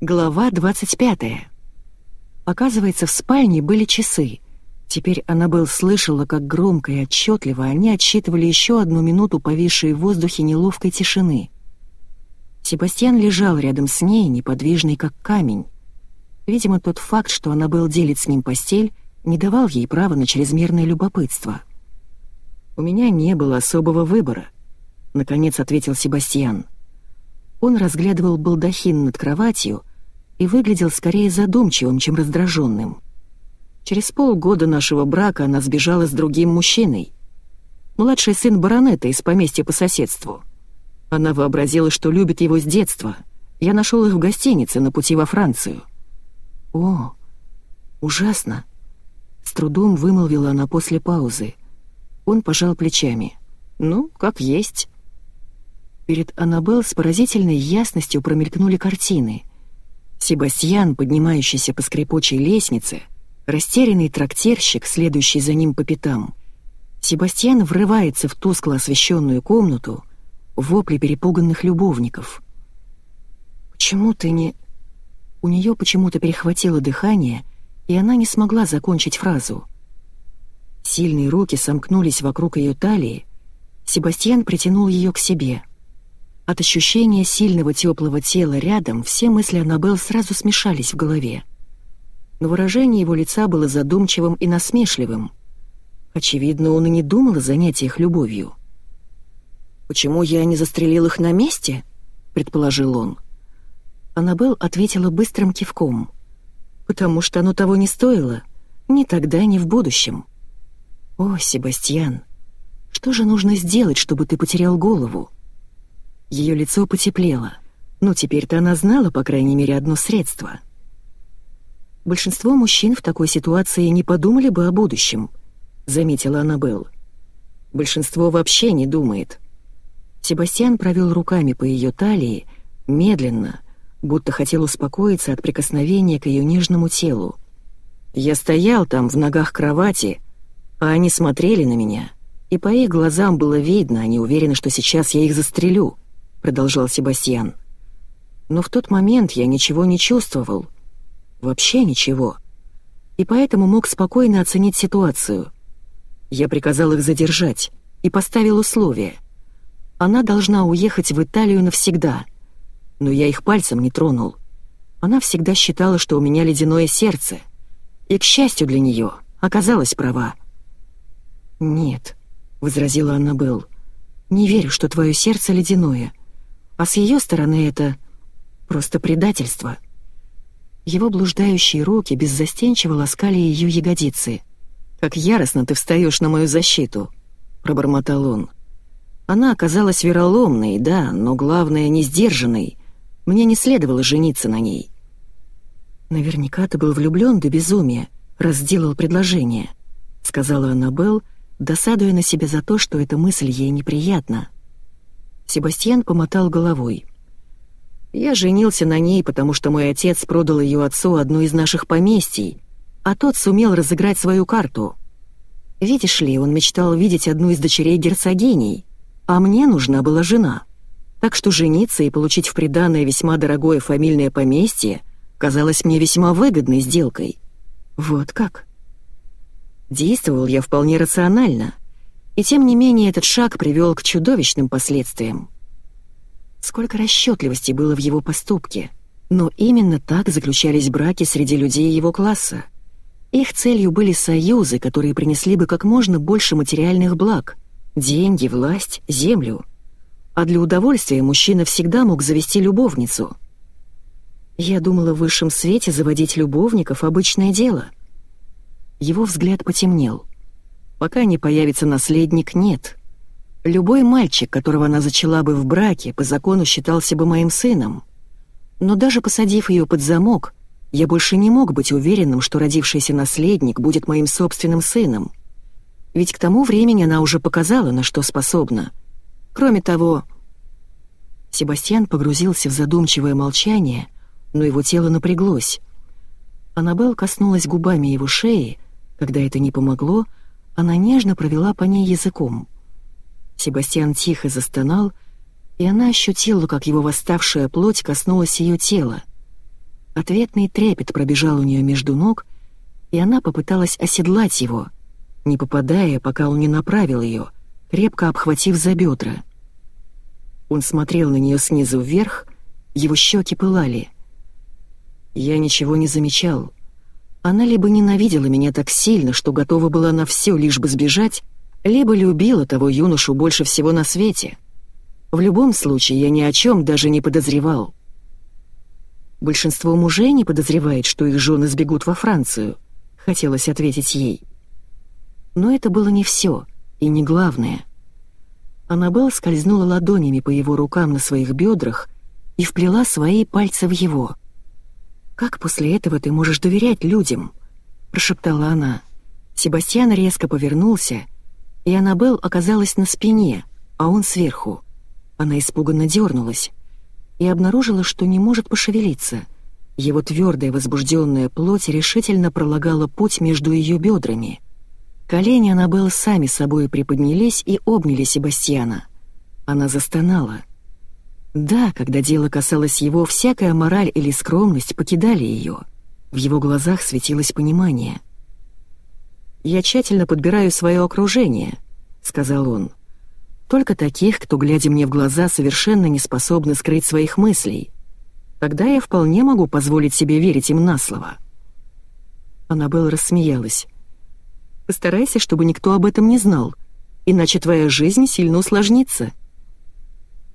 Глава 25. Оказывается, в спальне были часы. Теперь Аннабелл слышала, как громко и отчетливо они отсчитывали еще одну минуту повисшей в воздухе неловкой тишины. Себастьян лежал рядом с ней, неподвижный как камень. Видимо, тот факт, что Аннабелл делит с ним постель, не давал ей права на чрезмерное любопытство. «У меня не было особого выбора», — наконец ответил Себастьян. Он разглядывал балдахин над кроватью и выглядел скорее задумчивым, чем раздраженным. Через полгода нашего брака она сбежала с другим мужчиной. Младший сын баронета из поместья по соседству. Она вообразила, что любит его с детства. Я нашел их в гостинице на пути во Францию. «О, ужасно!» С трудом вымолвила она после паузы. Он пожал плечами. «Ну, как есть». Перед Аннабелл с поразительной ясностью промелькнули картины. Себастьян, поднимающийся по скрипучей лестнице, растерянный трактирщик, следующий за ним по пятам. Себастьян врывается в тускло освещенную комнату, вопли перепуганных любовников. «Почему ты не...» У нее почему-то перехватило дыхание, и она не смогла закончить фразу. Сильные руки сомкнулись вокруг ее талии, Себастьян притянул ее к себе — от ощущения сильного теплого тела рядом все мысли Аннабелл сразу смешались в голове. Но выражение его лица было задумчивым и насмешливым. Очевидно, он и не думал о занятиях любовью. «Почему я не застрелил их на месте?» — предположил он. Аннабелл ответила быстрым кивком. «Потому что оно того не стоило. Ни тогда, ни в будущем». «О, Себастьян, что же нужно сделать, чтобы ты потерял голову?» Ее лицо потеплело. но теперь-то она знала, по крайней мере, одно средство. «Большинство мужчин в такой ситуации не подумали бы о будущем», — заметила Аннабелл. «Большинство вообще не думает». Себастьян провел руками по ее талии, медленно, будто хотел успокоиться от прикосновения к ее нежному телу. Я стоял там, в ногах кровати, а они смотрели на меня, и по их глазам было видно, они уверены, что сейчас я их застрелю продолжал Себастьян. Но в тот момент я ничего не чувствовал. Вообще ничего. И поэтому мог спокойно оценить ситуацию. Я приказал их задержать и поставил условие. Она должна уехать в Италию навсегда. Но я их пальцем не тронул. Она всегда считала, что у меня ледяное сердце. И, к счастью для нее, оказалась права. «Нет», — возразила Аннабелл, — «не верю, что твое сердце ледяное. А с ее стороны это просто предательство. Его блуждающие руки беззастенчиво ласкали ее ягодицы. «Как яростно ты встаешь на мою защиту», — пробормотал он. Она оказалась вероломной, да, но главное, не сдержанной. Мне не следовало жениться на ней. «Наверняка ты был влюблен до безумия, раз сделал предложение», — сказала Аннабелл, досадуя на себя за то, что эта мысль ей неприятна. Себастьян помотал головой. «Я женился на ней, потому что мой отец продал ее отцу одну из наших поместий, а тот сумел разыграть свою карту. Видишь ли, он мечтал видеть одну из дочерей герцогиней, а мне нужна была жена. Так что жениться и получить в приданное весьма дорогое фамильное поместье казалось мне весьма выгодной сделкой. Вот как?» Действовал я вполне рационально — и тем не менее этот шаг привел к чудовищным последствиям. Сколько расчетливости было в его поступке. Но именно так заключались браки среди людей его класса. Их целью были союзы, которые принесли бы как можно больше материальных благ — деньги, власть, землю. А для удовольствия мужчина всегда мог завести любовницу. Я думала, в высшем свете заводить любовников — обычное дело. Его взгляд потемнел — Пока не появится наследник, нет. Любой мальчик, которого она зачала бы в браке, по закону считался бы моим сыном. Но даже посадив ее под замок, я больше не мог быть уверенным, что родившийся наследник будет моим собственным сыном. Ведь к тому времени она уже показала, на что способна. Кроме того... Себастьян погрузился в задумчивое молчание, но его тело напряглось. Аннабелл коснулась губами его шеи, когда это не помогло, она нежно провела по ней языком. Себастьян тихо застонал, и она ощутила, как его восставшая плоть коснулась ее тела. Ответный трепет пробежал у нее между ног, и она попыталась оседлать его, не попадая, пока он не направил ее, крепко обхватив за бедра. Он смотрел на нее снизу вверх, его щеки пылали. Я ничего не замечал. Она либо ненавидела меня так сильно, что готова была на все, лишь бы сбежать, либо любила того юношу больше всего на свете. В любом случае, я ни о чем даже не подозревал. Большинство мужей не подозревает, что их жены сбегут во Францию, хотелось ответить ей. Но это было не все и не главное. Аннабелл скользнула ладонями по его рукам на своих бедрах и вплела свои пальцы в его. «Как после этого ты можешь доверять людям?» — прошептала она. Себастьян резко повернулся, и Аннабелл оказалась на спине, а он сверху. Она испуганно дернулась и обнаружила, что не может пошевелиться. Его твердая возбужденная плоть решительно пролагала путь между ее бедрами. Колени Аннабелл сами собой приподнялись и обняли Себастьяна. Она застонала. Да, когда дело касалось его, всякая мораль или скромность покидали ее. В его глазах светилось понимание. «Я тщательно подбираю свое окружение», — сказал он. Только таких, кто, глядя мне в глаза, совершенно не способны скрыть своих мыслей. Тогда я вполне могу позволить себе верить им на слово». Аннабелла рассмеялась. «Постарайся, чтобы никто об этом не знал, иначе твоя жизнь сильно усложнится».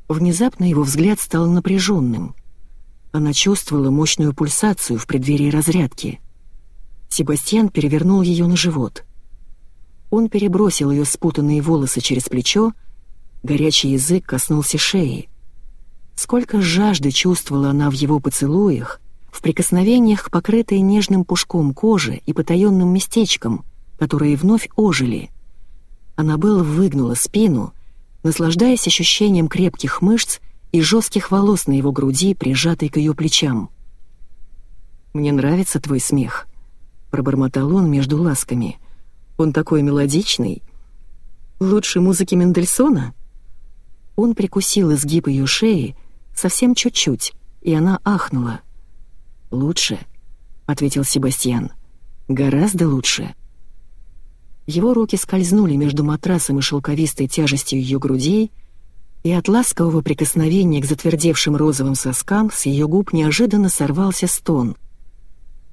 Внезапно его взгляд стал напряженным. Она чувствовала мощную пульсацию в преддверии разрядки. Себастьян перевернул ее на живот. Он перебросил ее спутанные волосы через плечо Горячий язык коснулся шеи. Сколько жажды чувствовала она в его поцелуях, в прикосновениях, покрытой нежным пушком кожи и потаенным местечком, которые вновь ожили. Аннабелла выгнула спину, наслаждаясь ощущением крепких мышц и жестких волос на его груди, прижатой к ее плечам. «Мне нравится твой смех», — пробормотал он между ласками. «Он такой мелодичный. Лучше музыки Мендельсона?» Он прикусил изгиб ее шеи совсем чуть-чуть, и она ахнула. «Лучше», — ответил Себастьян. «Гораздо лучше». Его руки скользнули между матрасом и шелковистой тяжестью ее грудей, и от ласкового прикосновения к затвердевшим розовым соскам с ее губ неожиданно сорвался стон.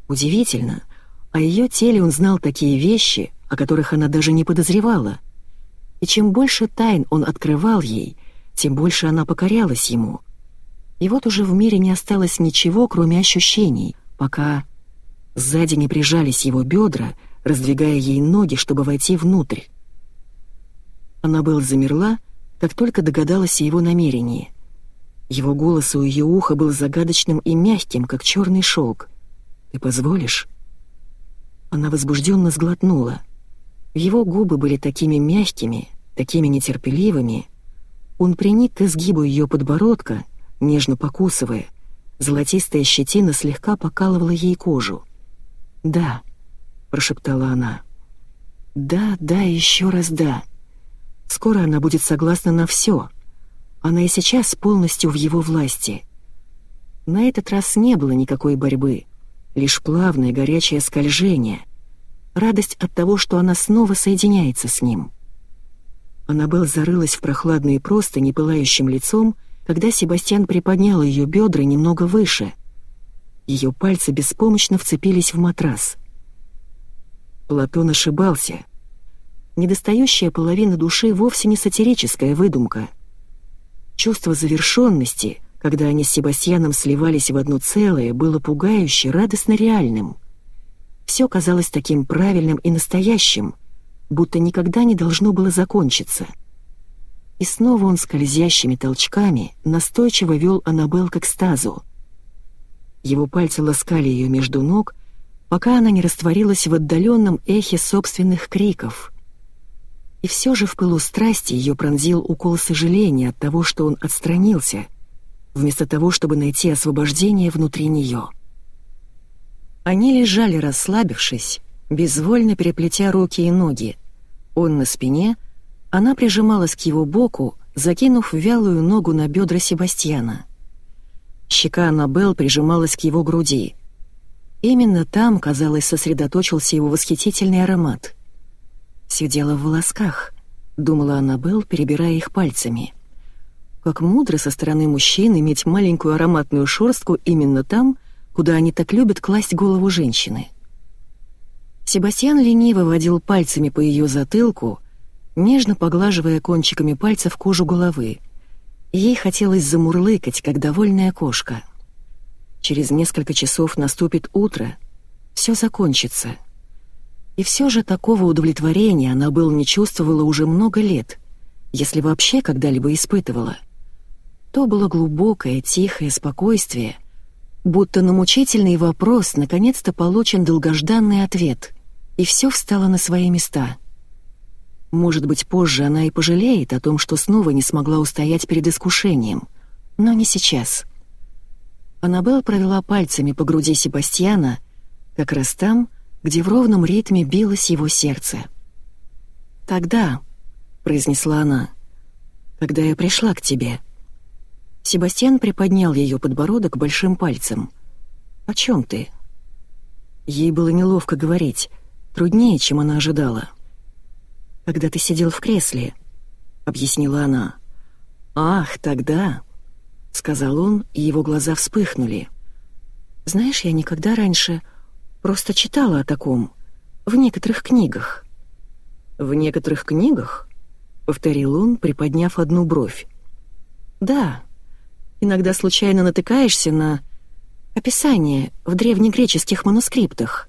Удивительно, о ее теле он знал такие вещи, о которых она даже не подозревала. И чем больше тайн он открывал ей, тем больше она покорялась ему. И вот уже в мире не осталось ничего, кроме ощущений, пока сзади не прижались его бедра, раздвигая ей ноги, чтобы войти внутрь. Она была замерла, как только догадалась о его намерении. Его голос у ее уха был загадочным и мягким, как черный шелк. «Ты позволишь?» Она возбужденно сглотнула. Его губы были такими мягкими, такими нетерпеливыми, он приник к изгибу ее подбородка, нежно покусывая. Золотистая щетина слегка покалывала ей кожу. «Да», — прошептала она. «Да, да, еще раз да. Скоро она будет согласна на все. Она и сейчас полностью в его власти». На этот раз не было никакой борьбы, лишь плавное горячее скольжение, радость от того, что она снова соединяется с ним. Аннабелл зарылась в прохладные простыни пылающим лицом, когда Себастьян приподнял ее бедра немного выше. Ее пальцы беспомощно вцепились в матрас. Платон ошибался. Недостающая половина души вовсе не сатирическая выдумка. Чувство завершенности, когда они с Себастьяном сливались в одно целое, было пугающе, радостно реальным. Все казалось таким правильным и настоящим — будто никогда не должно было закончиться. И снова он скользящими толчками настойчиво вел Аннабелл к экстазу. Его пальцы ласкали ее между ног, пока она не растворилась в отдаленном эхе собственных криков. И все же в пылу страсти ее пронзил укол сожаления от того, что он отстранился, вместо того, чтобы найти освобождение внутри нее. Они лежали, расслабившись, безвольно переплетя руки и ноги. Он на спине, она прижималась к его боку, закинув вялую ногу на бедра Себастьяна. Щека Аннабелл прижималась к его груди. Именно там, казалось, сосредоточился его восхитительный аромат. «Все дело в волосках», — думала Аннабелл, перебирая их пальцами. Как мудро со стороны мужчин иметь маленькую ароматную шорстку именно там, куда они так любят класть голову женщины. Себастьян лениво водил пальцами по ее затылку, нежно поглаживая кончиками пальцев кожу головы. Ей хотелось замурлыкать, как довольная кошка. Через несколько часов наступит утро, все закончится. И все же такого удовлетворения она был не чувствовала уже много лет, если вообще когда-либо испытывала. То было глубокое, тихое спокойствие, будто на мучительный вопрос наконец-то получен долгожданный ответ, и все встало на свои места. Может быть, позже она и пожалеет о том, что снова не смогла устоять перед искушением, но не сейчас. Аннабелл провела пальцами по груди Себастьяна, как раз там, где в ровном ритме билось его сердце. «Тогда», — произнесла она, — «когда я пришла к тебе». Себастьян приподнял ее подбородок большим пальцем. «О чем ты?» Ей было неловко говорить, труднее, чем она ожидала. «Когда ты сидел в кресле», — объяснила она. «Ах, тогда», — сказал он, и его глаза вспыхнули. «Знаешь, я никогда раньше просто читала о таком, в некоторых книгах». «В некоторых книгах?» — повторил он, приподняв одну бровь. «Да», Иногда случайно натыкаешься на описание в древнегреческих манускриптах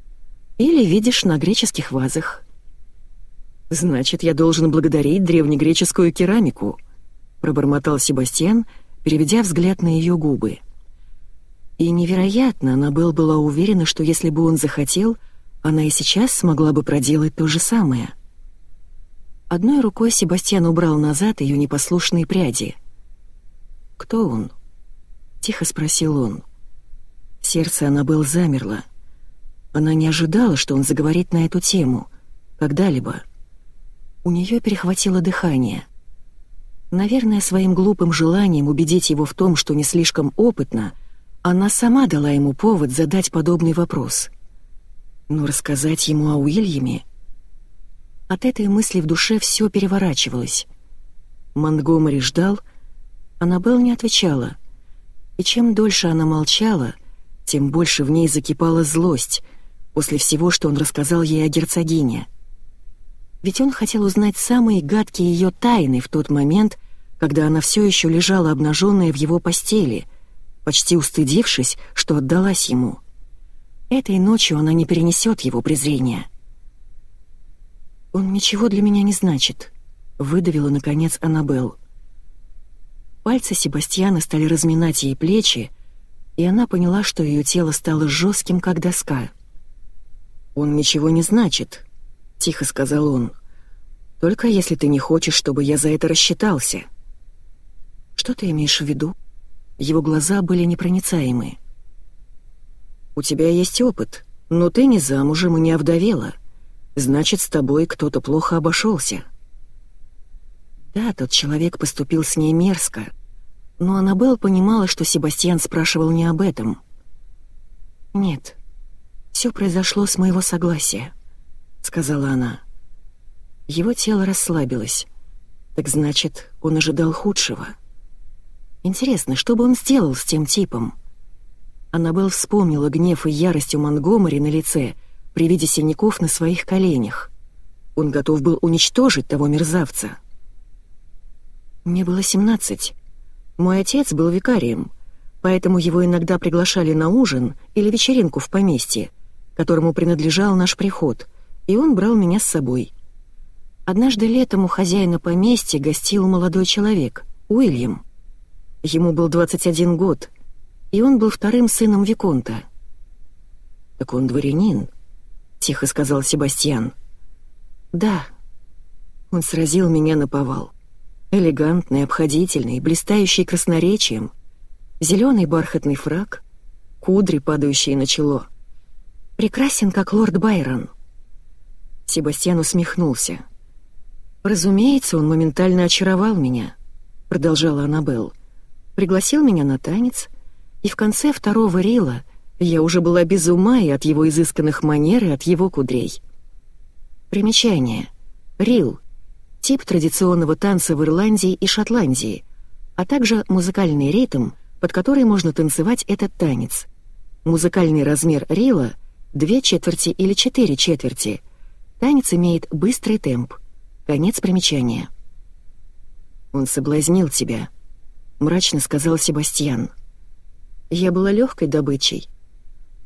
или видишь на греческих вазах. «Значит, я должен благодарить древнегреческую керамику», — пробормотал Себастьян, переведя взгляд на ее губы. И невероятно, Аннабелл была уверена, что если бы он захотел, она и сейчас смогла бы проделать то же самое. Одной рукой Себастьян убрал назад ее непослушные пряди. Кто он? — тихо спросил он. Сердце Аннабелл замерло. Она не ожидала, что он заговорит на эту тему. Когда-либо. У нее перехватило дыхание. Наверное, своим глупым желанием убедить его в том, что не слишком опытна, она сама дала ему повод задать подобный вопрос. Но рассказать ему о Уильяме... От этой мысли в душе все переворачивалось. Монгомери ждал, Аннабелл не отвечала — и чем дольше она молчала, тем больше в ней закипала злость после всего, что он рассказал ей о герцогине. Ведь он хотел узнать самые гадкие ее тайны в тот момент, когда она все еще лежала обнаженная в его постели, почти устыдившись, что отдалась ему. Этой ночью она не перенесет его презрения. «Он ничего для меня не значит», — выдавила, наконец, Аннабелл. Пальцы Себастьяна стали разминать ей плечи, и она поняла, что ее тело стало жестким, как доска. «Он ничего не значит», — тихо сказал он. «Только если ты не хочешь, чтобы я за это рассчитался». «Что ты имеешь в виду?» Его глаза были непроницаемые. «У тебя есть опыт, но ты не замужем и не овдовела. Значит, с тобой кто-то плохо обошелся». Да, тот человек поступил с ней мерзко, но Аннабелл понимала, что Себастьян спрашивал не об этом. «Нет, все произошло с моего согласия», — сказала она. Его тело расслабилось. Так значит, он ожидал худшего. Интересно, что бы он сделал с тем типом? Аннабелл вспомнила гнев и ярость у Монгомери на лице при виде синяков на своих коленях. Он готов был уничтожить того мерзавца. Мне было семнадцать. Мой отец был викарием, поэтому его иногда приглашали на ужин или вечеринку в поместье, которому принадлежал наш приход, и он брал меня с собой. Однажды летом у хозяина поместья гостил молодой человек, Уильям. Ему был 21 год, и он был вторым сыном Виконта. «Так он дворянин», — тихо сказал Себастьян. «Да». Он сразил меня на повал. Элегантный, обходительный, блистающий красноречием, зеленый бархатный фраг, кудри, падающие на чело. Прекрасен, как лорд Байрон. Себастьян усмехнулся. «Разумеется, он моментально очаровал меня», — продолжала Аннабелл. «Пригласил меня на танец, И в конце второго рила я уже была без ума и от его изысканных манер, и от его кудрей. Примечание. Рил — тип традиционного танца в Ирландии и Шотландии, а также музыкальный ритм, под который можно танцевать этот танец. Музыкальный размер рила — две четверти или четыре четверти. Танец имеет быстрый темп. Конец примечания. «Он соблазнил тебя», — мрачно сказал Себастьян. «Я была легкой добычей.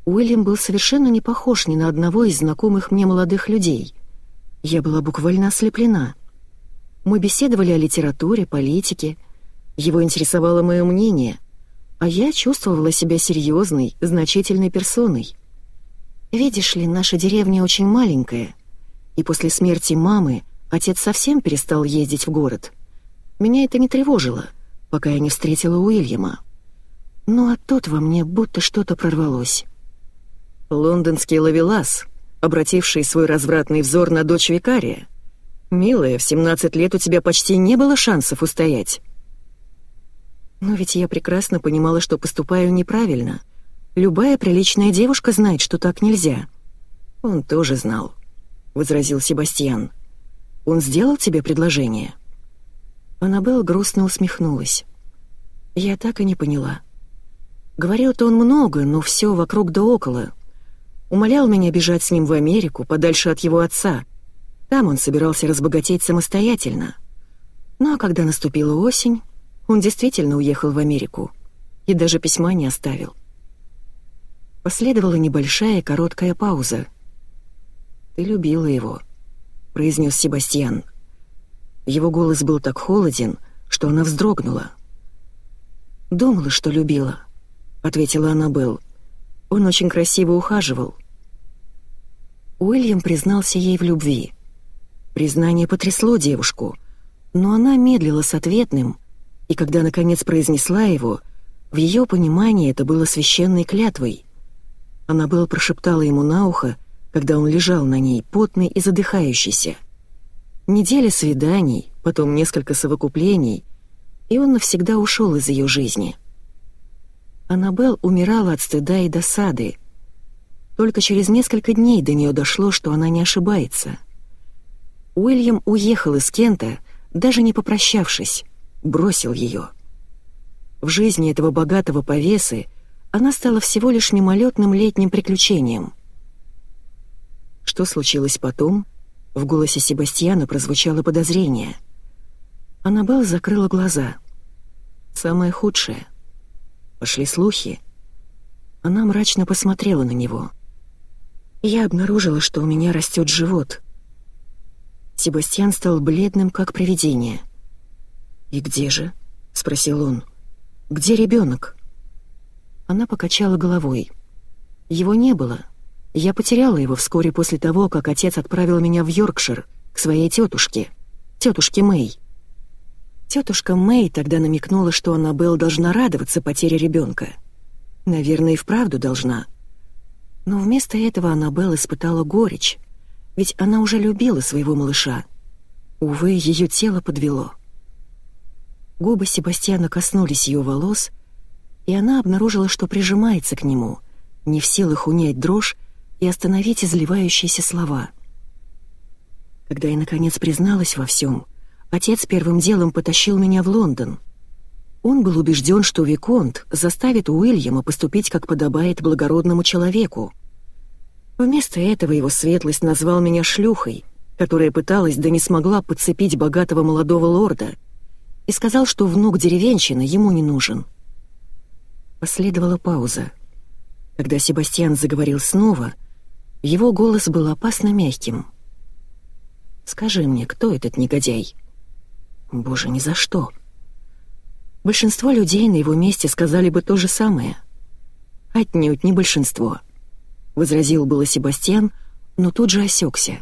Уильям был совершенно не похож ни на одного из знакомых мне молодых людей. Я была буквально ослеплена. Мы беседовали о литературе, политике. Его интересовало мое мнение, а я чувствовала себя серьезной, значительной персоной. Видишь ли, наша деревня очень маленькая, и после смерти мамы отец совсем перестал ездить в город — меня это не тревожило, пока я не встретила Уильяма. Ну а тут во мне будто что-то прорвалось. Лондонский ловелас, обративший свой развратный взор на дочь викария. «Милая, в 17 лет у тебя почти не было шансов устоять». Но ведь я прекрасно понимала, что поступаю неправильно. Любая приличная девушка знает, что так нельзя. Он тоже знал, — возразил Себастьян. Он сделал тебе предложение?» Аннабелл грустно усмехнулась. Я так и не поняла. Говорил-то он много, но все вокруг да около. Умолял меня бежать с ним в Америку, подальше от его отца. Там он собирался разбогатеть самостоятельно. Ну а когда наступила осень, он действительно уехал в Америку и даже письма не оставил. Последовала небольшая короткая пауза. «Ты любила его», — произнес Себастьян. Его голос был так холоден, что она вздрогнула. «Думала, что любила», — ответила Аннабелл. «Он очень красиво ухаживал». Уильям признался ей в любви. Признание потрясло девушку, но она медлила с ответным, и когда наконец произнесла его, в ее понимании это было священной клятвой. Аннабелл прошептала ему на ухо, когда он лежал на ней, потный и задыхающийся — Неделя свиданий, потом несколько совокуплений, и он навсегда ушел из ее жизни. Аннабелл умирала от стыда и досады. Только через несколько дней до нее дошло, что она не ошибается. Уильям уехал из Кента, даже не попрощавшись, бросил ее. В жизни этого богатого повесы она стала всего лишь мимолетным летним приключением. Что случилось потом, в голосе Себастьяна прозвучало подозрение. Аннабелл закрыла глаза. «Самое худшее. Пошли слухи». Она мрачно посмотрела на него. «Я обнаружила, что у меня растет живот». Себастьян стал бледным, как привидение. «И где же?» — спросил он. «Где ребенок?» Она покачала головой. «Его не было». Я потеряла его вскоре после того, как отец отправил меня в Йоркшир, к своей тетушке, тетушке Мэй. Тетушка Мэй тогда намекнула, что Аннабелл должна радоваться потере ребенка. Наверное, и вправду должна. Но вместо этого Аннабелл испытала горечь, ведь она уже любила своего малыша. Увы, ее тело подвело. Губы Себастьяна коснулись ее волос, и она обнаружила, что прижимается к нему, не в силах унять дрожь, и остановить изливающиеся слова. Когда я, наконец, призналась во всем, отец первым делом потащил меня в Лондон. Он был убежден, что Виконт заставит Уильяма поступить, как подобает благородному человеку. Вместо этого его светлость назвал меня шлюхой, которая пыталась да не смогла подцепить богатого молодого лорда, и сказал, что внук деревенщины ему не нужен. Последовала пауза. Когда Себастьян заговорил снова, его голос был опасно мягким. «Скажи мне, кто этот негодяй?» «Боже, ни за что!» Большинство людей на его месте сказали бы то же самое. «Отнюдь не большинство», — возразил было Себастьян, но тут же осекся.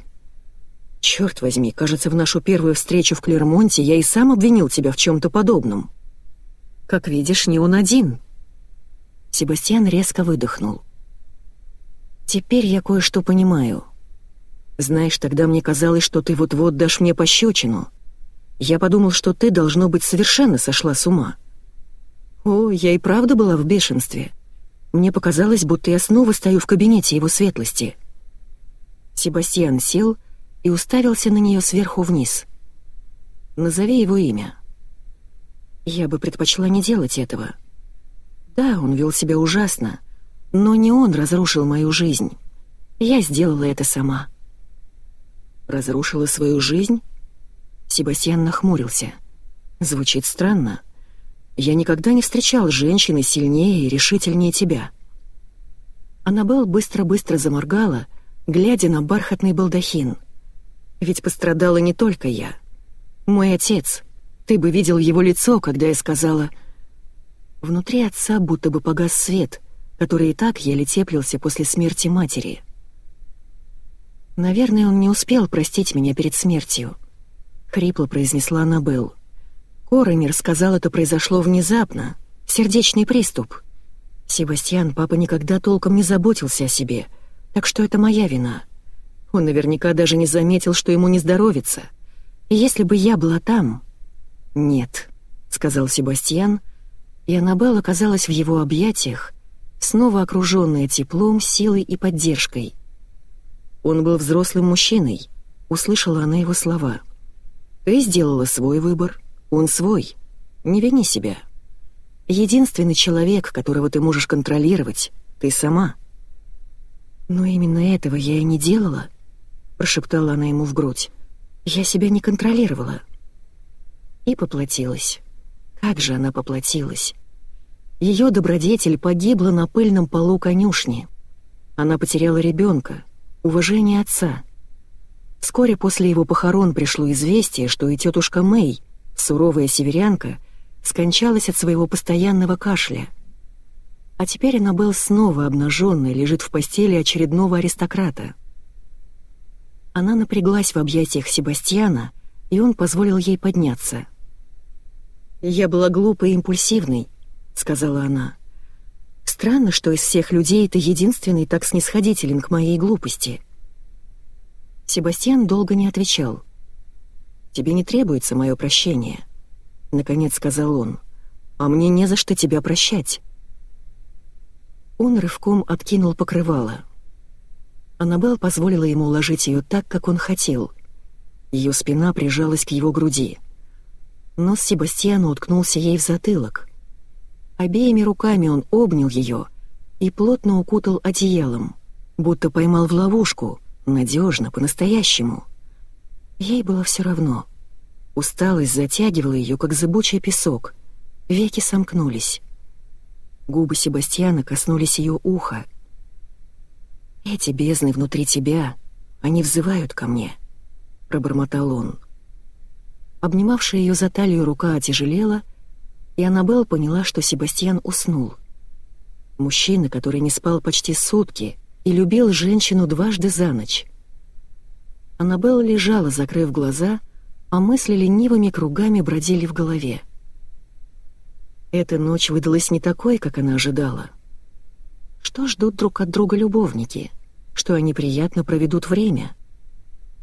«Черт возьми, кажется, в нашу первую встречу в Клермонте я и сам обвинил тебя в чем-то подобном. Как видишь, не он один». Себастьян резко выдохнул. Теперь я кое-что понимаю. Знаешь, тогда мне казалось, что ты вот-вот дашь мне пощечину. Я подумал, что ты, должно быть, совершенно сошла с ума. О, я и правда была в бешенстве. Мне показалось, будто я снова стою в кабинете его светлости. Себастьян сел и уставился на нее сверху вниз. «Назови его имя». Я бы предпочла не делать этого. Да, он вел себя ужасно, но не он разрушил мою жизнь. Я сделала это сама. Разрушила свою жизнь? Себастьян нахмурился. Звучит странно. Я никогда не встречал женщины сильнее и решительнее тебя. Аннабелл быстро-быстро заморгала, глядя на бархатный балдахин. Ведь пострадала не только я. Мой отец. Ты бы видел его лицо, когда я сказала... Внутри отца будто бы погас свет, который и так еле теплился после смерти матери. «Наверное, он не успел простить меня перед смертью», — хрипло произнесла Аннабелл. Коронер сказал, это произошло внезапно. Сердечный приступ. Себастьян, папа никогда толком не заботился о себе, так что это моя вина. Он наверняка даже не заметил, что ему не здоровится. И если бы я была там... «Нет», — сказал Себастьян, и Аннабелл оказалась в его объятиях, снова окруженная теплом, силой и поддержкой. Он был взрослым мужчиной, услышала она его слова. «Ты сделала свой выбор, он свой. Не вини себя. Единственный человек, которого ты можешь контролировать, ты сама. Но именно этого я и не делала, прошептала она ему в грудь. Я себя не контролировала. И поплатилась. Как же она поплатилась? Ее добродетель погибла на пыльном полу конюшни. Она потеряла ребенка, уважение отца. Вскоре после его похорон пришло известие, что и тетушка Мэй, суровая северянка, скончалась от своего постоянного кашля. А теперь она был снова обнаженной, лежит в постели очередного аристократа. Она напряглась в объятиях Себастьяна, и он позволил ей подняться. «Я была глупой и импульсивной», — сказала она. «Странно, что из всех людей ты единственный так снисходителен к моей глупости». Себастьян долго не отвечал — тебе не требуется мое прощение», — наконец сказал он. «А мне не за что тебя прощать». Он рывком откинул покрывало. Аннабелл позволила ему уложить ее так, как он хотел. Ее спина прижалась к его груди. Нос Себастьяна уткнулся ей в затылок. Обеими руками он обнял ее и плотно укутал одеялом, будто поймал в ловушку, надежно, по-настоящему — Ей было все равно. Усталость затягивала ее, как зыбучий песок. Веки сомкнулись. Губы Себастьяна коснулись ее уха. «Эти бездны внутри тебя, они взывают ко мне», — пробормотал он. Обнимавшая ее за талию рука отяжелела, и Аннабелл поняла, что Себастьян уснул. Мужчина, который не спал почти сутки и любил женщину дважды за ночь. Аннабелла лежала, закрыв глаза, а мысли ленивыми кругами бродили в голове. Эта ночь выдалась не такой, как она ожидала. Что ждут друг от друга любовники? Что они приятно проведут время?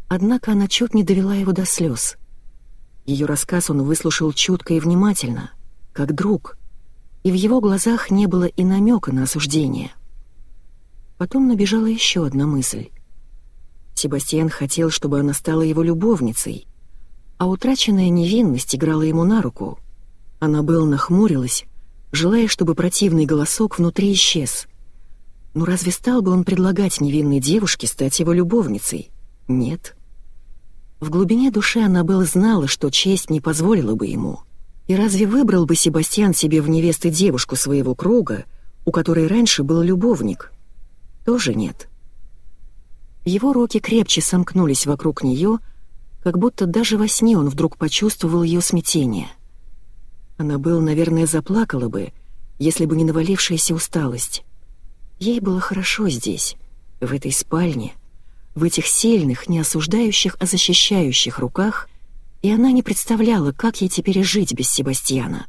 Однако она чуть не довела его до слез. Ее рассказ он выслушал чутко и внимательно, как друг, и в его глазах не было и намека на осуждение. Потом набежала еще одна мысль. Себастьян хотел, чтобы она стала его любовницей, а утраченная невинность играла ему на руку. Она был нахмурилась, желая, чтобы противный голосок внутри исчез. Но разве стал бы он предлагать невинной девушке стать его любовницей? Нет. В глубине души Аннабелл знала, что честь не позволила бы ему. И разве выбрал бы Себастьян себе в невесты девушку своего круга, у которой раньше был любовник? Тоже нет. Его руки крепче сомкнулись вокруг нее, как будто даже во сне он вдруг почувствовал ее смятение. Она был, наверное, заплакала бы, если бы не навалившаяся усталость. Ей было хорошо здесь, в этой спальне, в этих сильных, не осуждающих, а защищающих руках, и она не представляла, как ей теперь жить без Себастьяна.